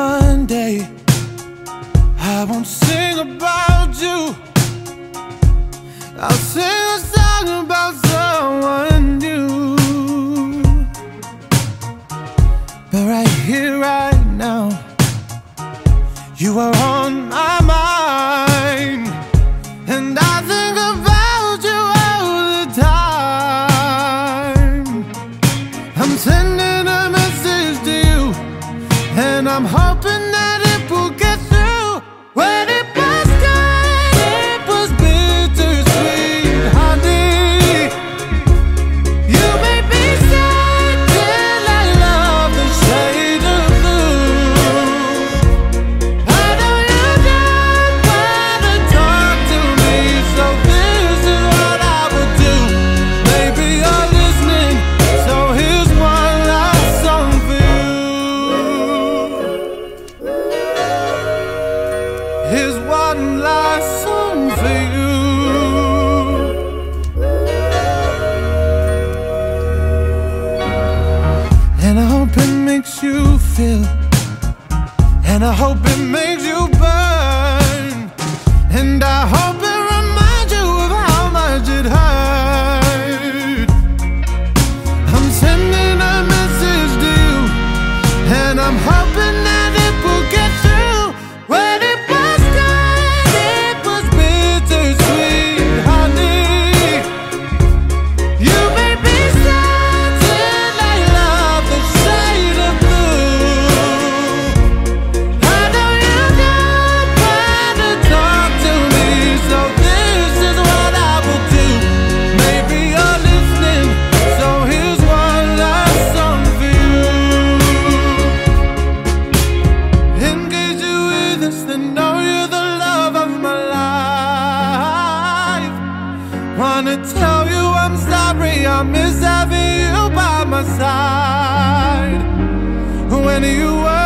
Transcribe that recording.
one day I won't sing about you. I'll sing a song about someone new. But right here, right now, you are on my mind. I'm hoping His one last song for you. And I hope it makes you feel. And I hope it makes you to tell you I'm sorry. I miss having you by my side. When you were